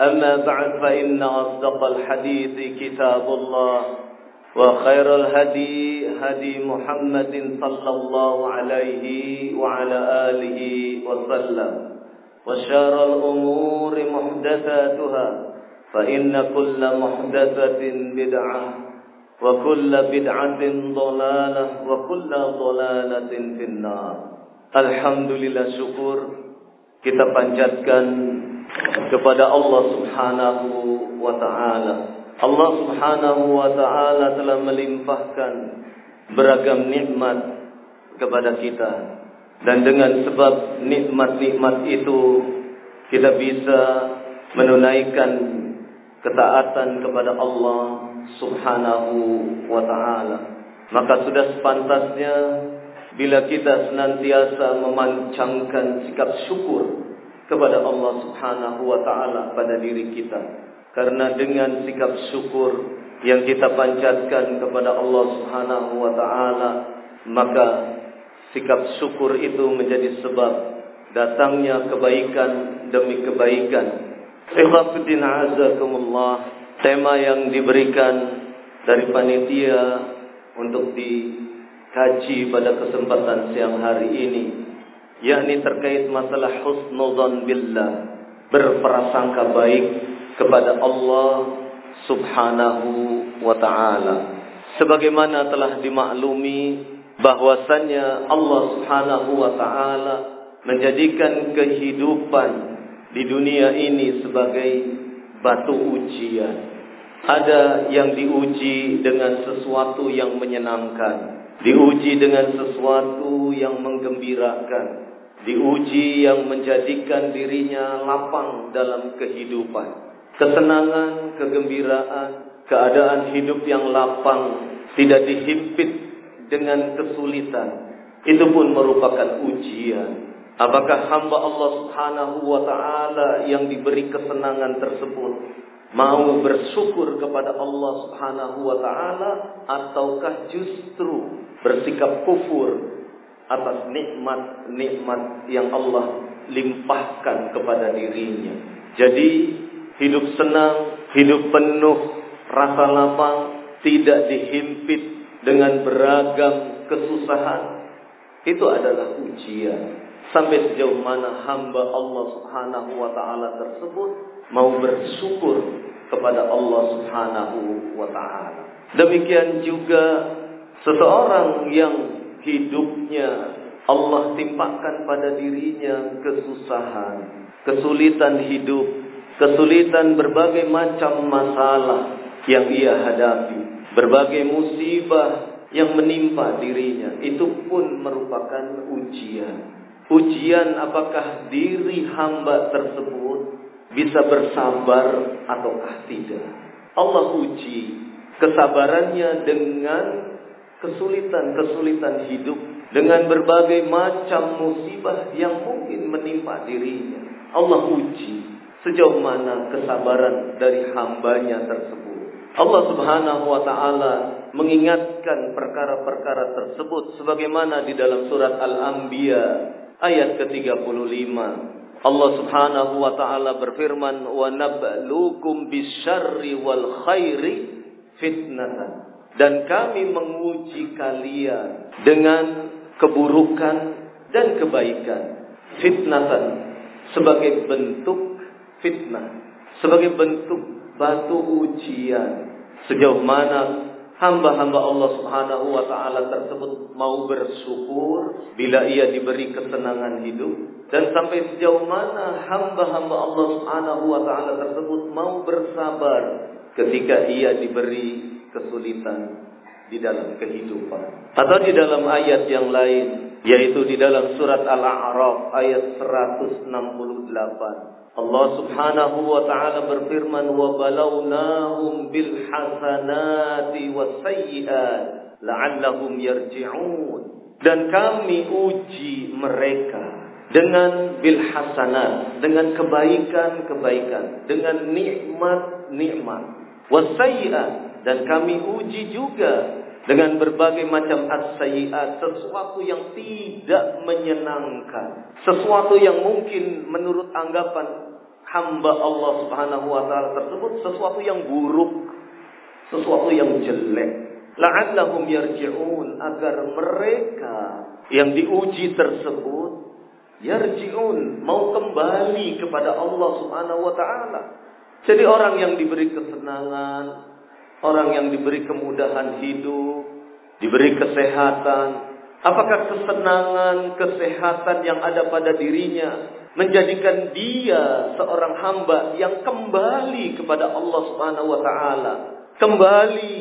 أما بعد فإن أصدق الحديث كتاب الله وخير الهدي هدي محمد صلى الله عليه وعلى آله وسلم وشار الأمور محدثاتها فإن كل محدثة بدعة وكل بدعة ضلالة وكل ضلالة في النار. الحمد لله شكر kita panjatkan kepada Allah Subhanahu wa taala. Allah Subhanahu wa taala telah melimpahkan beragam nikmat kepada kita dan dengan sebab nikmat-nikmat itu kita bisa menunaikan ketaatan kepada Allah Subhanahu wa taala. Maka sudah sepantasnya bila kita senantiasa memancangkan sikap syukur kepada Allah Subhanahu wa taala pada diri kita. Karena dengan sikap syukur yang kita panjatkan kepada Allah Subhanahu wa taala, maka sikap syukur itu menjadi sebab datangnya kebaikan demi kebaikan. Ikhwatiddin azakumullah, tema yang diberikan dari panitia untuk dikaji pada kesempatan siang hari ini yakni terkait masalah husnudzon billah berprasangka baik kepada Allah Subhanahu wa taala. Sebagaimana telah dimaklumi bahwasannya Allah Subhanahu wa taala menjadikan kehidupan di dunia ini sebagai batu ujian. Ada yang diuji dengan sesuatu yang menyenangkan diuji dengan sesuatu yang menggembirakan diuji yang menjadikan dirinya lapang dalam kehidupan. Kesenangan, kegembiraan, keadaan hidup yang lapang, tidak dihimpit dengan kesulitan. Itu pun merupakan ujian. Apakah hamba Allah Subhanahu wa taala yang diberi kesenangan tersebut mau bersyukur kepada Allah Subhanahu wa taala ataukah justru bersikap kufur atas nikmat-nikmat yang Allah limpahkan kepada dirinya. Jadi hidup senang, hidup penuh rasa lapang, tidak dihimpit dengan beragam kesusahan. Itu adalah ujian. Sampai sejauh mana hamba Allah Subhanahu wa taala tersebut mau bersyukur kepada Allah Subhanahu wa taala. Demikian juga seseorang yang hidupnya Allah timpakan pada dirinya kesusahan, kesulitan hidup, kesulitan berbagai macam masalah. yang ia hadapi, berbagai musibah yang menimpa dirinya, itu pun merupakan ujian. Ujian apakah diri hamba tersebut bisa bersabar ataukah tidak. Allah uji kesabarannya dengan kesulitan-kesulitan hidup, dengan berbagai macam musibah yang mungkin menimpa dirinya. Allah uji sejauh mana kesabaran dari hambanya tersebut. Allah Subhanahu wa taala mengingatkan perkara-perkara tersebut sebagaimana di dalam surat Al-Anbiya ayat ke-35. Allah Subhanahu wa taala berfirman wa nabluukum bisyarri wal khairi fitnatan dan kami menguji kalian dengan keburukan dan kebaikan. Fitnatan sebagai bentuk fitnah sebagai bentuk batu ujian. Sejauh mana hamba-hamba Allah Subhanahu wa taala tersebut mau bersyukur bila ia diberi kesenangan hidup dan sampai sejauh mana hamba-hamba Allah Subhanahu wa taala tersebut mau bersabar ketika ia diberi kesulitan di dalam kehidupan. Atau di dalam ayat yang lain yaitu di dalam surat Al-A'raf ayat 168 Allah Subhanahu wa taala berfirman wa balawnahum bil hasanati was la'allahum yarji'un. Dan kami uji mereka dengan bil hasanat dengan kebaikan-kebaikan dengan nikmat-nikmat was sayyiat dan kami uji juga dengan berbagai macam as-sayyiat, sesuatu yang tidak menyenangkan, sesuatu yang mungkin menurut anggapan hamba Allah Subhanahu wa taala tersebut sesuatu yang buruk, sesuatu yang jelek. La'allahum yarji'un agar mereka yang diuji tersebut yarji'un mau kembali kepada Allah Subhanahu wa taala. Jadi orang yang diberi kesenangan, Orang yang diberi kemudahan hidup, diberi kesehatan, apakah kesenangan, kesehatan yang ada pada dirinya menjadikan dia seorang hamba yang kembali kepada Allah Subhanahu wa taala, kembali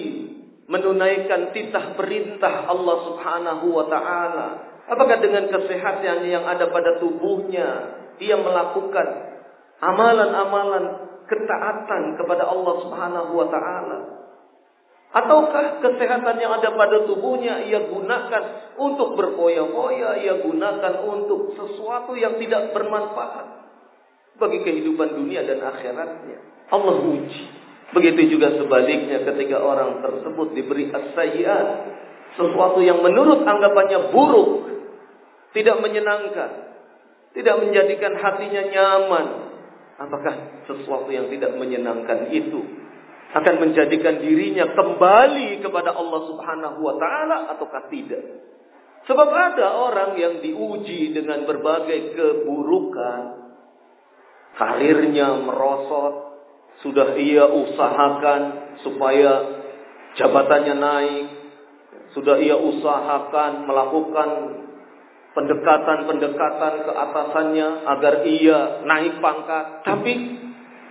menunaikan titah perintah Allah Subhanahu wa taala. Apakah dengan kesehatan yang ada pada tubuhnya dia melakukan amalan-amalan ketaatan kepada Allah Subhanahu wa taala? Ataukah kesehatan yang ada pada tubuhnya ia gunakan untuk berfoya-foya, ia gunakan untuk sesuatu yang tidak bermanfaat bagi kehidupan dunia dan akhiratnya. Allah uji. Begitu juga sebaliknya ketika orang tersebut diberi as sesuatu yang menurut anggapannya buruk, tidak menyenangkan, tidak menjadikan hatinya nyaman. Apakah sesuatu yang tidak menyenangkan itu akan menjadikan dirinya kembali kepada Allah Subhanahu wa taala ataukah tidak. Sebab ada orang yang diuji dengan berbagai keburukan, karirnya merosot, sudah ia usahakan supaya jabatannya naik, sudah ia usahakan melakukan pendekatan-pendekatan ke atasannya agar ia naik pangkat, tapi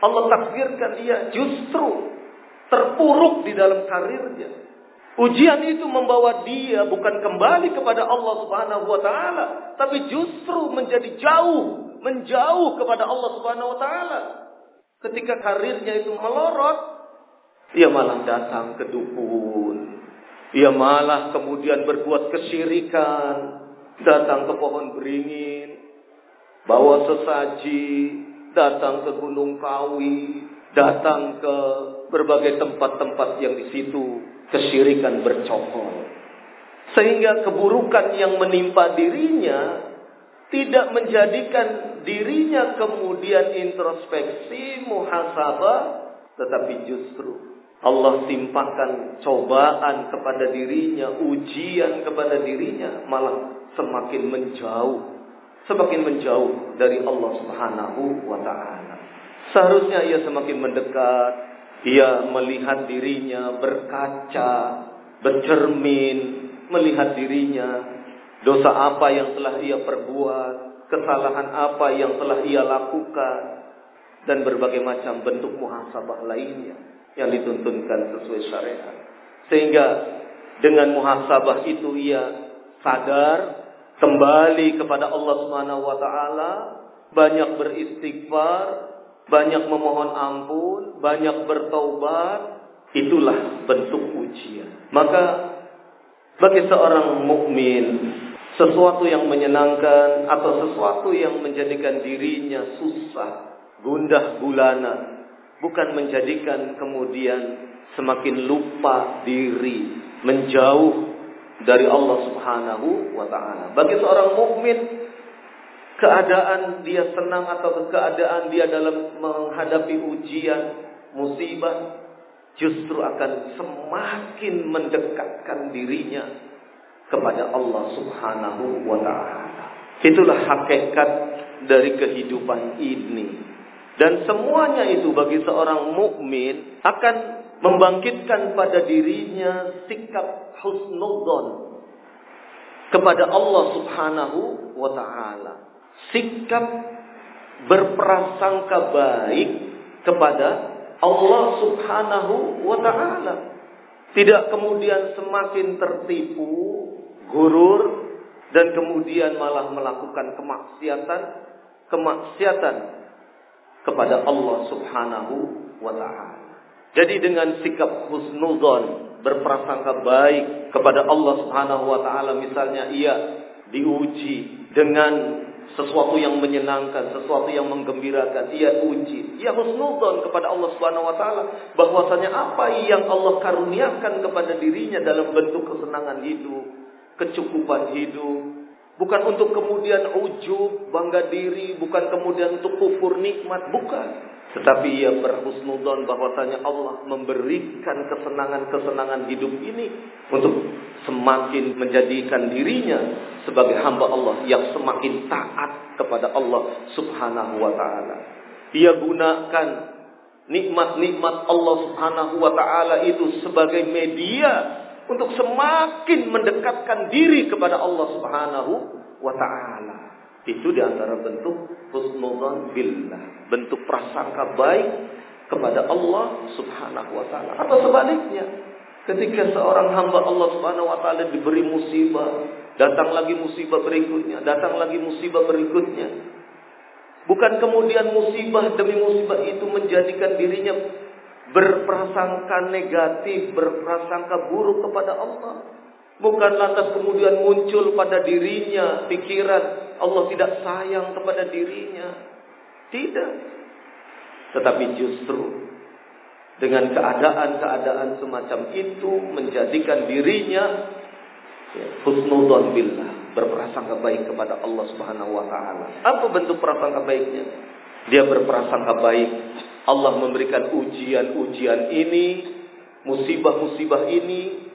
Allah takdirkan ia justru terpuruk di dalam karirnya. Ujian itu membawa dia bukan kembali kepada Allah Subhanahu wa taala, tapi justru menjadi jauh, menjauh kepada Allah Subhanahu wa taala. Ketika karirnya itu melorot, ia malah datang ke dukun. Ia malah kemudian berbuat kesyirikan, datang ke pohon beringin, bawa sesaji, datang ke gunung kawi, datang ke berbagai tempat-tempat yang di situ kesyirikan bercokol. Sehingga keburukan yang menimpa dirinya tidak menjadikan dirinya kemudian introspeksi, muhasabah, tetapi justru Allah timpakan cobaan kepada dirinya, ujian kepada dirinya, malah semakin menjauh, semakin menjauh dari Allah Subhanahu wa taala. Seharusnya ia semakin mendekat, ia melihat dirinya berkaca, bercermin, melihat dirinya, dosa apa yang telah ia perbuat, kesalahan apa yang telah ia lakukan, dan berbagai macam bentuk muhasabah lainnya. Yang dituntunkan sesuai syariat. Sehingga dengan muhasabah itu ia sadar kembali kepada Allah Subhanahu wa taala, banyak beristighfar, banyak memohon ampun, banyak bertaubat, itulah bentuk ujian. Maka bagi seorang mukmin sesuatu yang menyenangkan atau sesuatu yang menjadikan dirinya susah, gundah gulana, bukan menjadikan kemudian semakin lupa diri, menjauh dari Allah Subhanahu wa taala. Bagi seorang mukmin keadaan dia senang atau keadaan dia dalam menghadapi ujian, musibah justru akan semakin mendekatkan dirinya kepada Allah Subhanahu wa taala. Itulah hakikat dari kehidupan ini. Dan semuanya itu bagi seorang mukmin akan membangkitkan pada dirinya sikap husnudzon kepada Allah Subhanahu wa taala. Sikap berprasangka baik kepada Allah Subhanahu wa taala. Tidak kemudian semakin tertipu, gurur dan kemudian malah melakukan kemaksiatan, kemaksiatan kepada Allah Subhanahu wa taala. Jadi dengan sikap husnuzon, berprasangka baik kepada Allah Subhanahu wa taala misalnya ia diuji dengan sesuatu yang menyenangkan, sesuatu yang menggembirakan, ia uji. Ia husnuzon kepada Allah Subhanahu wa taala bahwasanya apa yang Allah karuniakan kepada dirinya dalam bentuk kesenangan hidup, kecukupan hidup, Bukan untuk kemudian ujub, bangga diri, bukan kemudian untuk kufur nikmat, bukan. Tetapi ia berhusnudon bahwasanya Allah memberikan kesenangan-kesenangan hidup ini untuk semakin menjadikan dirinya sebagai hamba Allah yang semakin taat kepada Allah Subhanahu wa taala. Ia gunakan nikmat-nikmat Allah Subhanahu wa taala itu sebagai media untuk semakin mendekatkan diri kepada Allah Subhanahu wa taala. Itu di antara bentuk husnudzan billah, bentuk prasangka baik kepada Allah Subhanahu wa taala. Atau sebaliknya, ketika seorang hamba Allah Subhanahu wa taala diberi musibah, datang lagi musibah berikutnya, datang lagi musibah berikutnya. Bukan kemudian musibah demi musibah itu menjadikan dirinya berprasangka negatif, berprasangka buruk kepada Allah. Bukan lantas kemudian muncul pada dirinya pikiran Allah tidak sayang kepada dirinya. Tidak. Tetapi justru dengan keadaan-keadaan semacam itu menjadikan dirinya ya, husnudon billah, berprasangka baik kepada Allah Subhanahu wa taala. Apa bentuk prasangka baiknya? Dia berprasangka baik Allah memberikan ujian-ujian ini, musibah-musibah ini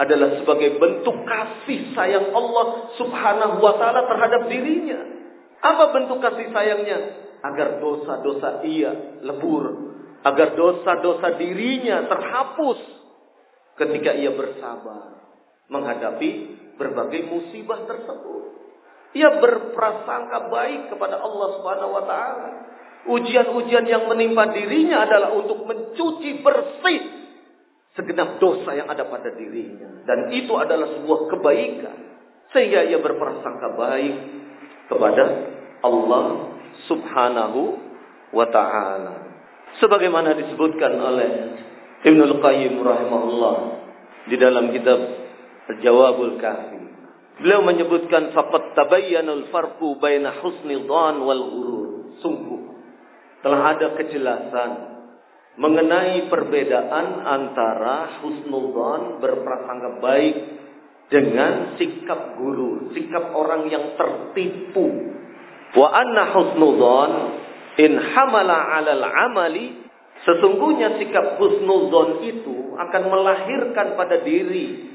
adalah sebagai bentuk kasih sayang Allah Subhanahu wa taala terhadap dirinya. Apa bentuk kasih sayangnya? Agar dosa-dosa ia lebur, agar dosa-dosa dirinya terhapus ketika ia bersabar menghadapi berbagai musibah tersebut. Ia berprasangka baik kepada Allah Subhanahu wa taala. Ujian-ujian yang menimpa dirinya adalah untuk mencuci bersih segenap dosa yang ada pada dirinya. Dan itu adalah sebuah kebaikan. Sehingga ia berprasangka baik kepada Allah subhanahu wa ta'ala. Sebagaimana disebutkan oleh Ibnul Qayyim rahimahullah di dalam kitab Jawabul Kafi. Beliau menyebutkan faqad tabayyanul farqu baina husni dhan wal ghurur. Sungguh telah ada kejelasan mengenai perbedaan antara husnudzon berprasangka baik dengan sikap guru, sikap orang yang tertipu. Wa anna husnudzon in hamala 'alal amali sesungguhnya sikap husnudzon itu akan melahirkan pada diri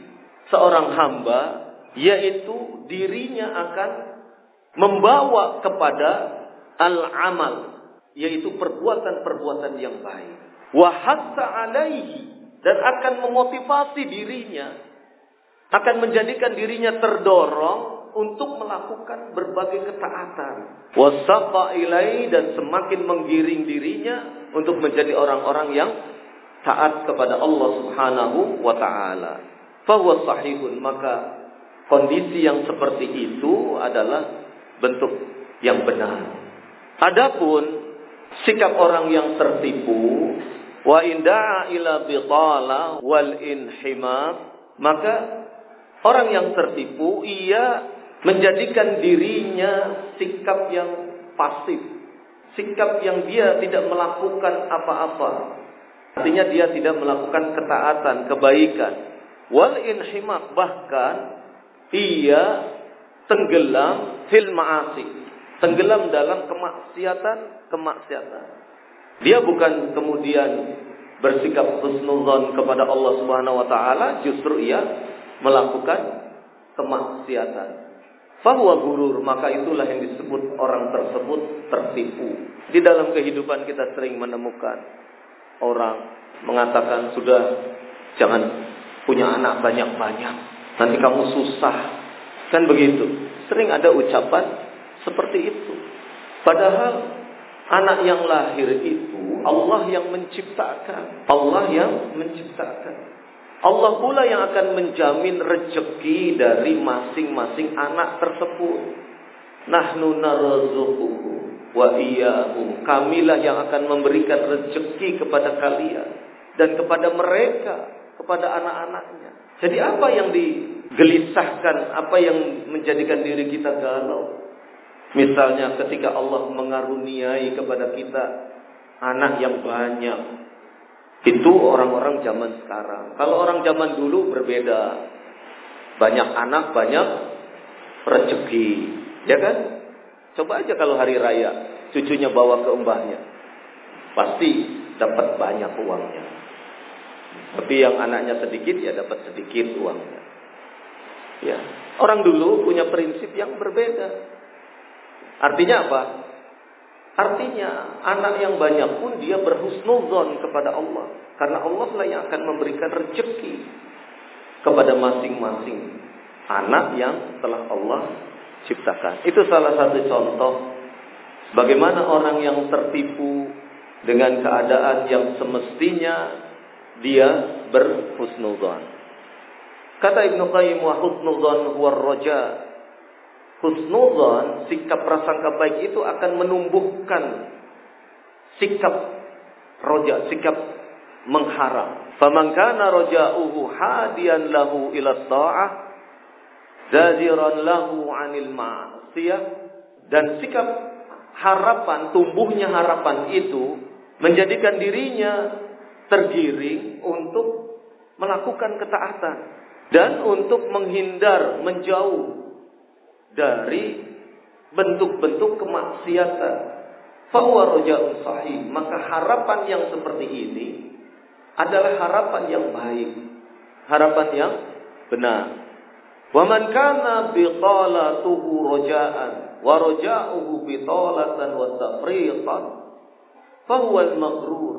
seorang hamba yaitu dirinya akan membawa kepada al-amal yaitu perbuatan-perbuatan yang baik. Wahasa alaihi dan akan memotivasi dirinya, akan menjadikan dirinya terdorong untuk melakukan berbagai ketaatan. Wasafa ilai dan semakin menggiring dirinya untuk menjadi orang-orang yang taat kepada Allah Subhanahu wa taala. Fahuwa sahihun, maka kondisi yang seperti itu adalah bentuk yang benar. Adapun sikap orang yang tertipu wa inda'a ila bitala wal inhimam maka orang yang tertipu ia menjadikan dirinya sikap yang pasif sikap yang dia tidak melakukan apa-apa Artinya dia tidak melakukan ketaatan, kebaikan. Wal inhimak bahkan ia tenggelam fil ma'asi. Tenggelam dalam kemaksiatan, kemaksiatan. Dia bukan kemudian bersikap husnuzon kepada Allah Subhanahu wa taala, justru ia melakukan kemaksiatan. Bahwa gurur, maka itulah yang disebut orang tersebut tertipu. Di dalam kehidupan kita sering menemukan orang mengatakan sudah jangan punya anak banyak-banyak. Nanti kamu susah. Kan begitu. Sering ada ucapan seperti itu. Padahal anak yang lahir itu Allah yang menciptakan. Allah yang menciptakan. Allah pula yang akan menjamin rezeki dari masing-masing anak tersebut. Nahnu narzuquhu wa iyyahum. Kamilah yang akan memberikan rezeki kepada kalian dan kepada mereka, kepada anak-anaknya. Jadi apa yang digelisahkan, apa yang menjadikan diri kita galau? Misalnya ketika Allah mengaruniai kepada kita anak yang banyak. Itu orang-orang zaman sekarang. Kalau orang zaman dulu berbeda. Banyak anak, banyak rezeki. Ya kan? Coba aja kalau hari raya cucunya bawa ke mbahnya. Pasti dapat banyak uangnya. Tapi yang anaknya sedikit ya dapat sedikit uangnya. Ya. Orang dulu punya prinsip yang berbeda. Artinya apa? Artinya anak yang banyak pun dia berhusnuzon kepada Allah. Karena Allah lah yang akan memberikan rezeki kepada masing-masing anak yang telah Allah ciptakan. Itu salah satu contoh bagaimana orang yang tertipu dengan keadaan yang semestinya dia berhusnudzon. Kata Ibnu Qayyim wa husnudzon huwa roja. Husnudzon, sikap prasangka baik itu akan menumbuhkan sikap roja, sikap mengharap. Faman kana raja'uhu hadiyan lahu ila ta'ah zaziran lahu anil ma'siyah dan sikap harapan tumbuhnya harapan itu menjadikan dirinya tergiring untuk melakukan ketaatan dan untuk menghindar menjauh dari bentuk-bentuk kemaksiatan. Sahih. Maka harapan yang seperti ini adalah harapan yang baik. Harapan yang benar. Wa man kana bitalatuhu raja'an wa bitalatan wa tafriqan fahuwa al-maghrur.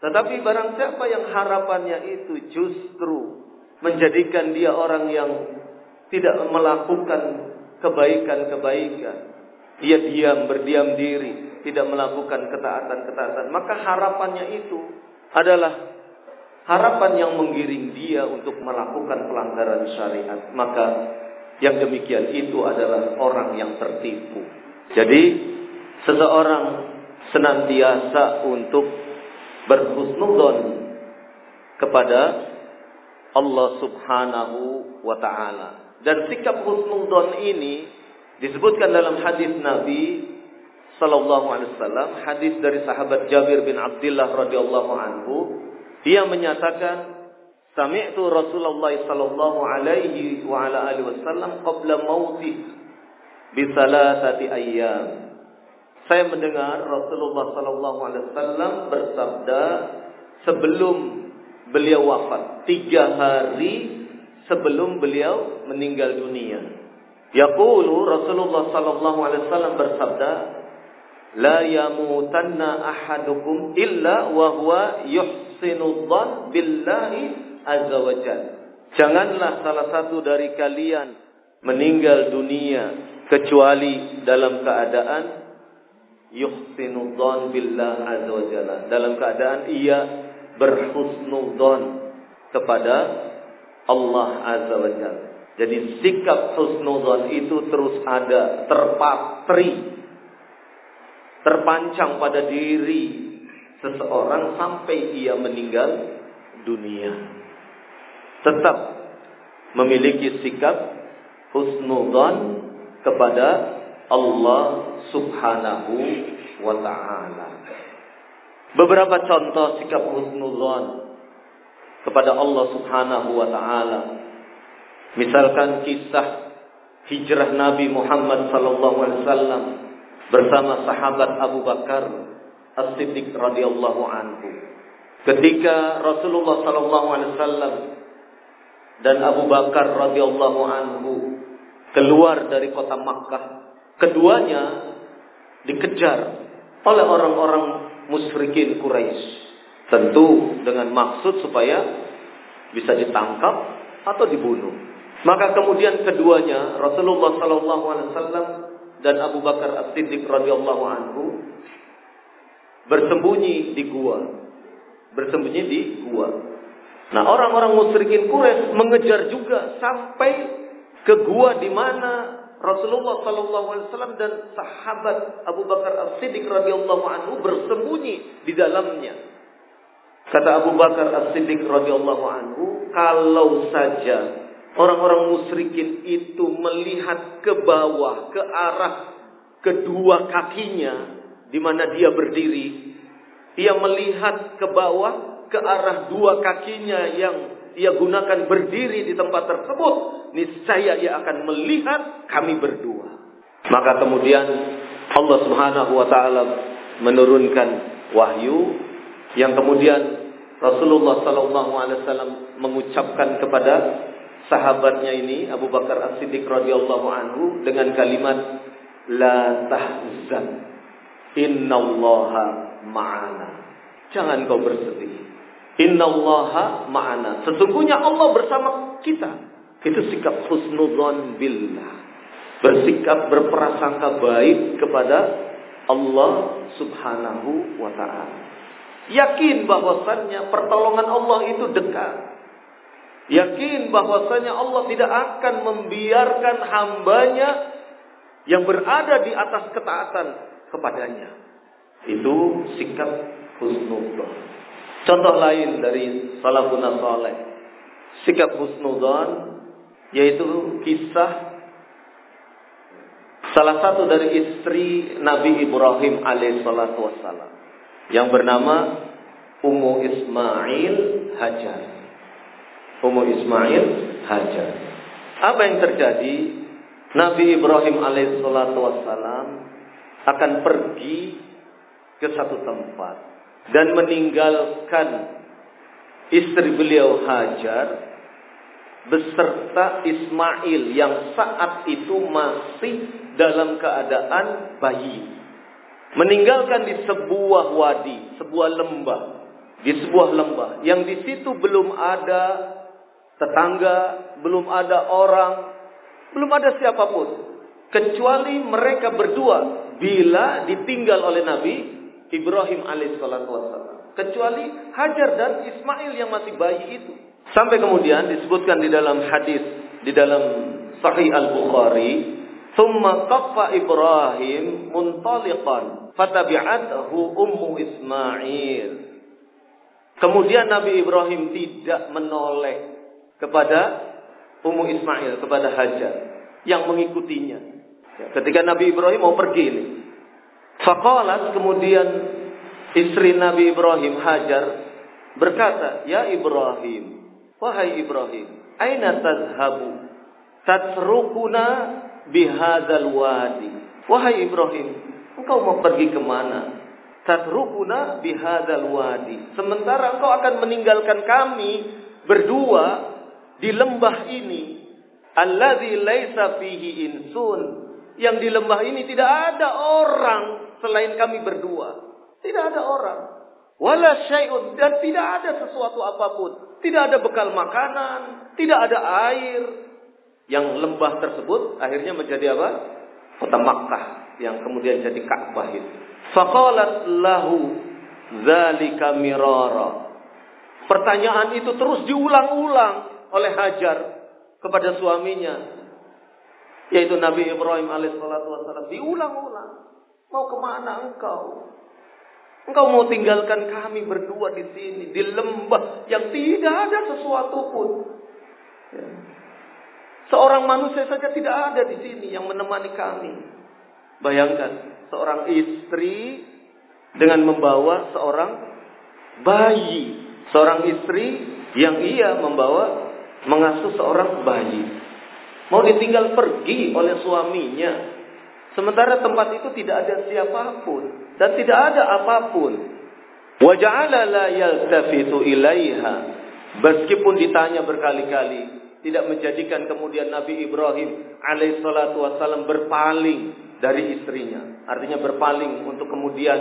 Tetapi barang siapa yang harapannya itu justru menjadikan dia orang yang tidak melakukan kebaikan-kebaikan. Dia diam, berdiam diri, tidak melakukan ketaatan-ketaatan. Maka harapannya itu adalah harapan yang menggiring dia untuk melakukan pelanggaran syariat, maka yang demikian itu adalah orang yang tertipu. Jadi seseorang senantiasa untuk berhusnudon kepada Allah Subhanahu wa taala. Dan sikap husnudon ini disebutkan dalam hadis Nabi sallallahu alaihi wasallam, hadis dari sahabat Jabir bin Abdullah radhiyallahu anhu dia menyatakan Sami'tu Rasulullah sallallahu alaihi wa ala alihi wasallam qabla mautih bi salasati ayyam. Saya mendengar Rasulullah sallallahu alaihi wasallam bersabda sebelum beliau wafat, tiga hari sebelum beliau meninggal dunia. Yaqulu Rasulullah sallallahu alaihi wasallam bersabda, la yamutanna ahadukum illa wa huwa yuhsinudzan billahi azza wajal. Janganlah salah satu dari kalian meninggal dunia kecuali dalam keadaan yuhsinudzan billah azza wajalla. Dalam keadaan ia berhusnudzon kepada Allah Azza wa Jalla. Jadi sikap husnudzon itu terus ada, terpatri, terpancang pada diri seseorang sampai ia meninggal dunia. Tetap memiliki sikap husnudzon kepada Allah Subhanahu wa taala. Beberapa contoh sikap husnudzon kepada Allah Subhanahu wa taala. Misalkan kisah hijrah Nabi Muhammad sallallahu alaihi wasallam bersama sahabat Abu Bakar As-Siddiq radhiyallahu anhu. Ketika Rasulullah sallallahu alaihi wasallam dan Abu Bakar radhiyallahu anhu keluar dari kota Makkah, keduanya dikejar oleh orang-orang musyrikin Quraisy. Tentu dengan maksud supaya bisa ditangkap atau dibunuh. Maka kemudian keduanya Rasulullah sallallahu alaihi wasallam dan Abu Bakar As-Siddiq radhiyallahu anhu bersembunyi di gua. Bersembunyi di gua. Nah, orang-orang musyrikin Quraisy mengejar juga sampai ke gua di mana Rasulullah sallallahu alaihi wasallam dan sahabat Abu Bakar As-Siddiq radhiyallahu anhu bersembunyi di dalamnya. Kata Abu Bakar As-Siddiq radhiyallahu anhu, kalau saja orang-orang musyrikin itu melihat ke bawah, ke arah kedua kakinya di mana dia berdiri, ia melihat ke bawah ke arah dua kakinya yang ia gunakan berdiri di tempat tersebut, niscaya ia akan melihat kami berdua. Maka kemudian Allah Subhanahu wa taala menurunkan wahyu yang kemudian Rasulullah sallallahu alaihi wasallam mengucapkan kepada sahabatnya ini Abu Bakar As-Siddiq radhiyallahu anhu dengan kalimat la tahzan innallaha ma'ana. Jangan kau bersedih. Innallaha ma'ana. Sesungguhnya Allah bersama kita. Itu sikap husnudzon billah. Bersikap berprasangka baik kepada Allah Subhanahu wa taala. Yakin bahwasannya pertolongan Allah itu dekat. Yakin bahwasanya Allah tidak akan membiarkan hambanya yang berada di atas ketaatan kepadanya. Itu sikap husnudzon. Contoh lain dari salafun saleh. Sikap husnudzon yaitu kisah salah satu dari istri Nabi Ibrahim alaihissalatu wassalam yang bernama Ummu Ismail Hajar. Ummu Ismail Hajar. Apa yang terjadi? Nabi Ibrahim alaihissalatu wassalam akan pergi ke satu tempat dan meninggalkan istri beliau Hajar beserta Ismail yang saat itu masih dalam keadaan bayi meninggalkan di sebuah wadi, sebuah lembah, di sebuah lembah. Yang di situ belum ada tetangga, belum ada orang, belum ada siapa pun. Kecuali mereka berdua bila ditinggal oleh Nabi Ibrahim alaihissalatu Kecuali Hajar dan Ismail yang masih bayi itu. Sampai kemudian disebutkan di dalam hadis di dalam Sahih Al-Bukhari Thumma qaffa Ibrahim muntaliqan fatabi'athu ummu Ismail. Kemudian Nabi Ibrahim tidak menoleh kepada Ummu Ismail, kepada Hajar yang mengikutinya. Ketika Nabi Ibrahim mau pergi ini. Faqalat kemudian istri Nabi Ibrahim Hajar berkata, "Ya Ibrahim, wahai Ibrahim, aina tazhabu? Tatrukuna bihadzal wadi. Wahai Ibrahim, engkau mau pergi ke mana? Tatrukuna bihadzal wadi. Sementara engkau akan meninggalkan kami berdua di lembah ini. Alladzi laisa fihi insun. Yang di lembah ini tidak ada orang selain kami berdua. Tidak ada orang. Wala syai'un dan tidak ada sesuatu apa pun. Tidak ada bekal makanan, tidak ada air, yang lembah tersebut akhirnya menjadi apa? Kota Makkah yang kemudian jadi Ka'bah itu. Faqalat lahu dzalika mirara. Pertanyaan itu terus diulang-ulang oleh Hajar kepada suaminya. Yaitu Nabi Ibrahim alaihissalam. Diulang-ulang. Mau ke mana engkau? Engkau mau tinggalkan kami berdua di sini. Di lembah yang tidak ada sesuatu pun. Ya. Seorang manusia saja tidak ada di sini yang menemani kami. Bayangkan. Seorang istri dengan membawa seorang bayi. Seorang istri yang ia membawa mengasuh seorang bayi. Mau ditinggal pergi oleh suaminya. Sementara tempat itu tidak ada siapa pun dan tidak ada apa pun. Waja'ala la yaltafitu ilaiha. Meskipun ditanya berkali-kali, tidak menjadikan kemudian Nabi Ibrahim alaihissalatu wassalam berpaling dari istrinya. Artinya berpaling untuk kemudian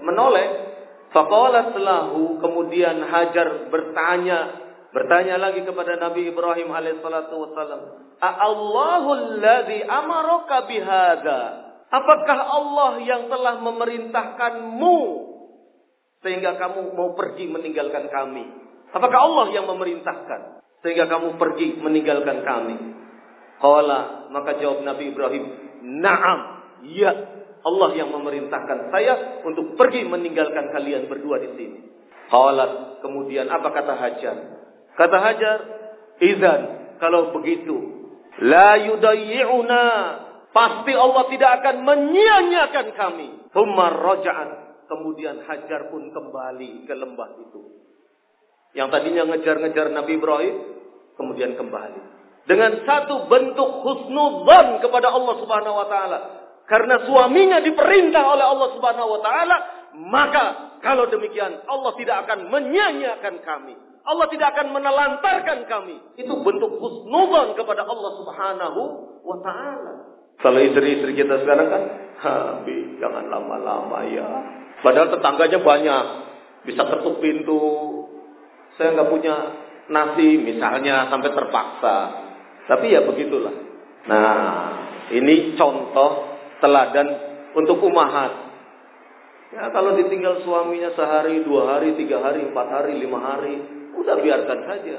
menoleh Faqalat lahu kemudian Hajar bertanya bertanya lagi kepada Nabi Ibrahim alaihissalatu wassalam, "Allahu alladhi amaraka bihada?" Apakah Allah yang telah memerintahkanmu sehingga kamu mau pergi meninggalkan kami? Apakah Allah yang memerintahkan sehingga kamu pergi meninggalkan kami? Qala maka jawab Nabi Ibrahim, "Na'am." Ya, Allah yang memerintahkan saya untuk pergi meninggalkan kalian berdua di sini. Qalat kemudian apa kata Hajar? Kata Hajar, "Idzan, kalau begitu, la yudayyi'una." Pasti Allah tidak akan menyia-nyiakan kami. Thumma raja'at. Kemudian Hajar pun kembali ke lembah itu. Yang tadinya ngejar-ngejar Nabi Ibrahim, kemudian kembali. Dengan satu bentuk husnudzan kepada Allah Subhanahu wa taala karena suaminya diperintah oleh Allah Subhanahu wa taala, maka kalau demikian Allah tidak akan menyanyiakan kami. Allah tidak akan menelantarkan kami. Itu bentuk husnudzon kepada Allah Subhanahu wa taala. Kalau istri-istri kita sekarang kan, habis jangan lama-lama ya. Padahal tetangganya banyak, bisa ketuk pintu. Saya nggak punya nasi misalnya sampai terpaksa. Tapi ya begitulah. Nah, ini contoh teladan untuk umahat. Ya kalau ditinggal suaminya sehari, dua hari, tiga hari, empat hari, lima hari, udah biarkan saja.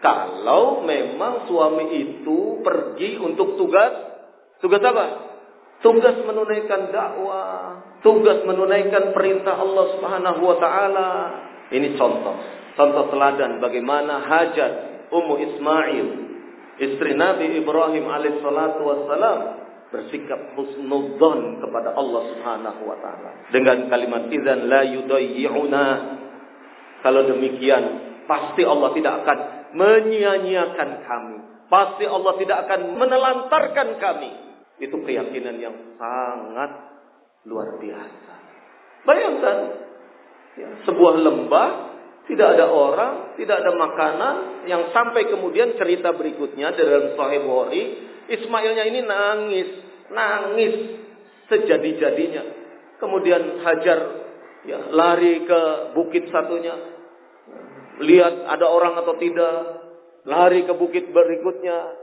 Kalau memang suami itu pergi untuk tugas, tugas apa? Tugas menunaikan dakwah, tugas menunaikan perintah Allah Subhanahu wa taala. Ini contoh, contoh teladan bagaimana hajat Ummu Ismail, istri Nabi Ibrahim alaihissalatu wassalam bersikap husnudzon kepada Allah Subhanahu wa taala. Dengan kalimat idzan la yudayyi'una. Kalau demikian pasti Allah tidak akan menyia-nyiakan kami. Pasti Allah tidak akan menelantarkan kami. Itu keyakinan yang sangat luar biasa. Bayangkan ya, sebuah lembah tidak ada orang, tidak ada makanan yang sampai kemudian cerita berikutnya dalam Sahih Bukhari Ismailnya ini nangis, nangis sejadi-jadinya. Kemudian Hajar ya, lari ke bukit satunya, lihat ada orang atau tidak, lari ke bukit berikutnya,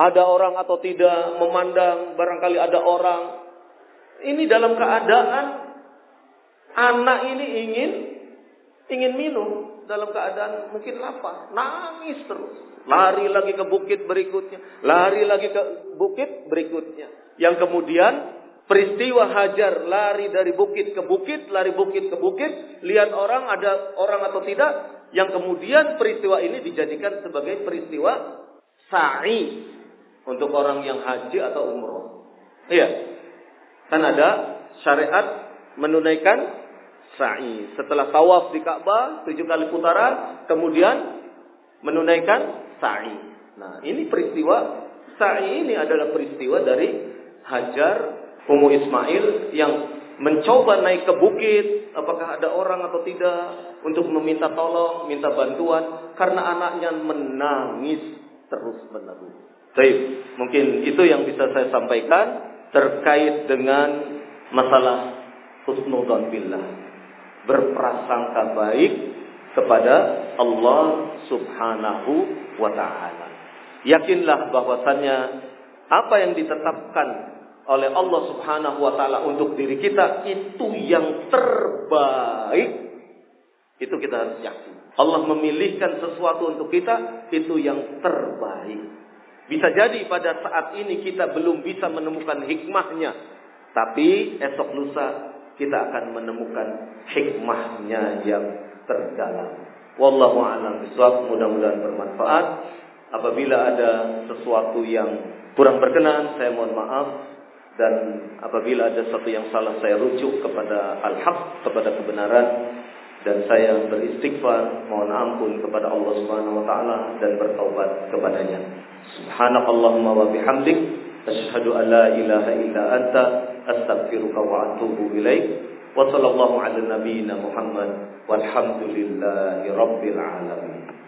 ada orang atau tidak, memandang barangkali ada orang. Ini dalam keadaan anak ini ingin ingin minum dalam keadaan mungkin lapar, nangis terus. Lari lagi ke bukit berikutnya. Lari lagi ke bukit berikutnya. Yang kemudian peristiwa Hajar lari dari bukit ke bukit, lari bukit ke bukit, lihat orang ada orang atau tidak, yang kemudian peristiwa ini dijadikan sebagai peristiwa sa'i untuk orang yang haji atau umroh. Iya. Kan ada syariat menunaikan sa'i. Setelah tawaf di Ka'bah tujuh kali putaran, kemudian menunaikan sa'i. Nah, ini peristiwa sa'i ini adalah peristiwa dari Hajar Ummu Ismail yang mencoba naik ke bukit, apakah ada orang atau tidak, untuk meminta tolong, minta bantuan, karena anaknya menangis terus menerus. Baik, mungkin itu yang bisa saya sampaikan terkait dengan masalah husnudzon billah. Berprasangka baik kepada Allah Subhanahu wa taala. Yakinlah bahwasannya apa yang ditetapkan oleh Allah Subhanahu wa taala untuk diri kita itu yang terbaik. Itu kita harus yakin. Allah memilihkan sesuatu untuk kita, itu yang terbaik. Bisa jadi pada saat ini kita belum bisa menemukan hikmahnya. Tapi esok lusa kita akan menemukan hikmahnya yang terdalam. Wallahu a'lam bishawab. Mudah-mudahan bermanfaat. Apabila ada sesuatu yang kurang berkenan, saya mohon maaf dan apabila ada sesuatu yang salah saya rujuk kepada al-haq, kepada kebenaran dan saya beristighfar mohon ampun kepada Allah Subhanahu wa taala dan bertaubat kepadanya. Subhanakallahumma wa bihamdik asyhadu an la ilaha illa anta astaghfiruka wa atubu ilaik. Wa sallallahu ala nabiyyina Muhammad walhamdulillahi rabbil alamin.